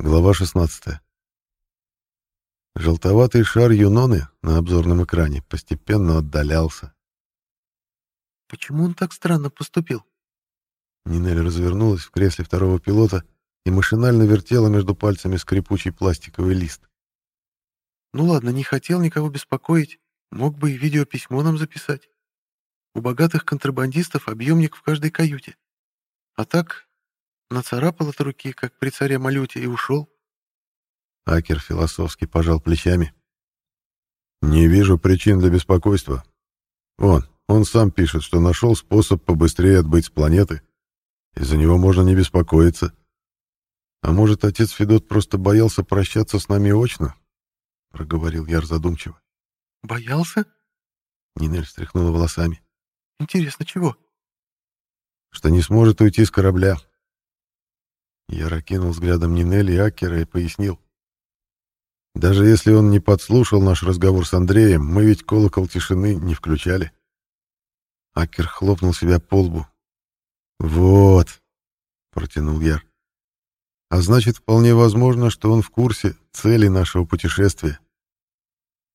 Глава 16. Желтоватый шар Юноны на обзорном экране постепенно отдалялся. «Почему он так странно поступил?» Нинель развернулась в кресле второго пилота и машинально вертела между пальцами скрипучий пластиковый лист. «Ну ладно, не хотел никого беспокоить. Мог бы и видеописьмо нам записать. У богатых контрабандистов объемник в каждой каюте. А так Нацарапал от руки, как при царе Малюте, и ушел. Акер философски пожал плечами. «Не вижу причин для беспокойства. Он, он сам пишет, что нашел способ побыстрее отбыть с планеты. Из-за него можно не беспокоиться. А может, отец Федот просто боялся прощаться с нами очно?» — проговорил Яр задумчиво. «Боялся?» Нинель встряхнула волосами. «Интересно, чего?» «Что не сможет уйти с корабля, я ракинул взглядом Нинелли и Акера и пояснил. Даже если он не подслушал наш разговор с Андреем, мы ведь колокол тишины не включали. Акер хлопнул себя по лбу. «Вот», — протянул Яр. «А значит, вполне возможно, что он в курсе цели нашего путешествия».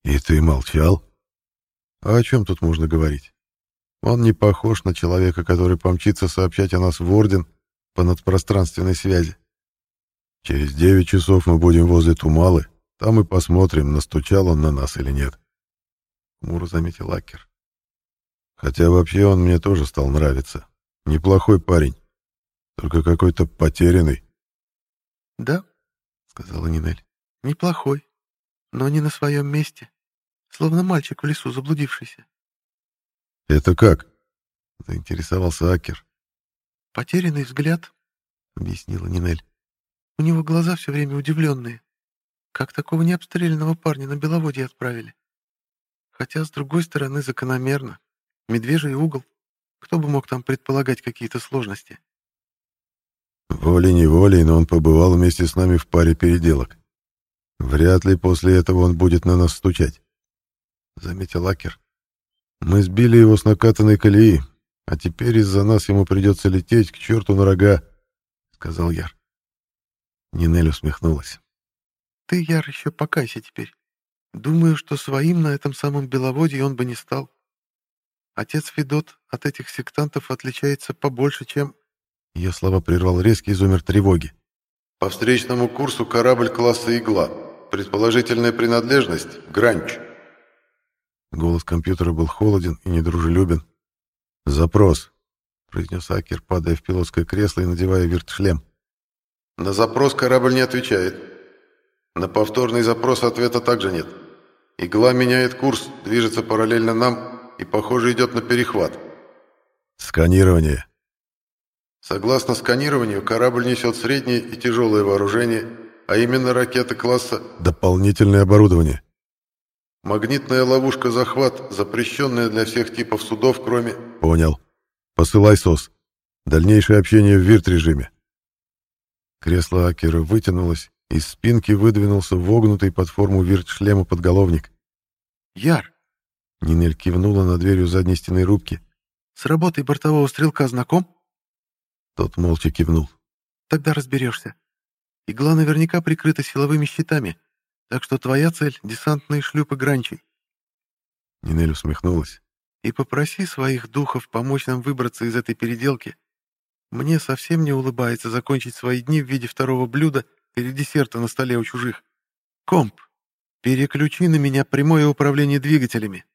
«И ты молчал?» «А о чем тут можно говорить? Он не похож на человека, который помчится сообщать о нас в Орден по надпространственной связи. Через девять часов мы будем возле Тумалы, там и посмотрим, настучал он на нас или нет. Мур заметил Акер. Хотя вообще он мне тоже стал нравиться. Неплохой парень, только какой-то потерянный. Да, сказала Нинель. Неплохой, но не на своем месте. Словно мальчик в лесу заблудившийся. Это как? Заинтересовался Акер. «Потерянный взгляд», — объяснила Нинель. «У него глаза все время удивленные. Как такого необстрелянного парня на Беловодье отправили? Хотя, с другой стороны, закономерно. Медвежий угол. Кто бы мог там предполагать какие-то сложности?» Волей-неволей, но он побывал вместе с нами в паре переделок. Вряд ли после этого он будет на нас стучать, — заметил Акер. Мы сбили его с накатанной колеи, а теперь из-за нас ему придется лететь к черту на рога, — сказал Яр. Нинель усмехнулась. — Ты, Яр, еще покайся теперь. Думаю, что своим на этом самом Беловодье он бы не стал. Отец Федот от этих сектантов отличается побольше, чем... Ее слова прервал резкий зумер тревоги. «По встречному курсу корабль класса «Игла». Предположительная принадлежность — Гранч». Голос компьютера был холоден и недружелюбен. «Запрос», — произнес Акер, падая в пилотское кресло и надевая вирт-шлем. «На запрос корабль не отвечает. На повторный запрос ответа также нет. Игла меняет курс, движется параллельно нам и, похоже, идет на перехват». «Сканирование». Согласно сканированию, корабль несет среднее и тяжелое вооружение, а именно ракеты класса «Дополнительное оборудование». Магнитная ловушка-захват, запрещенная для всех типов судов, кроме... Понял. Посылай СОС. Дальнейшее общение в вирт-режиме. Кресло Акера вытянулось, из спинки выдвинулся вогнутый под форму вирт-шлема подголовник. «Яр!» Нинель кивнула на дверью задней стены рубки. «С работой бортового стрелка знаком?» Тот молча кивнул. «Тогда разберешься. Игла наверняка прикрыта силовыми щитами, так что твоя цель — десантные шлюпы Гранчей. Нинель усмехнулась. И попроси своих духов помочь нам выбраться из этой переделки. Мне совсем не улыбается закончить свои дни в виде второго блюда или десерта на столе у чужих. Комп, переключи на меня прямое управление двигателями.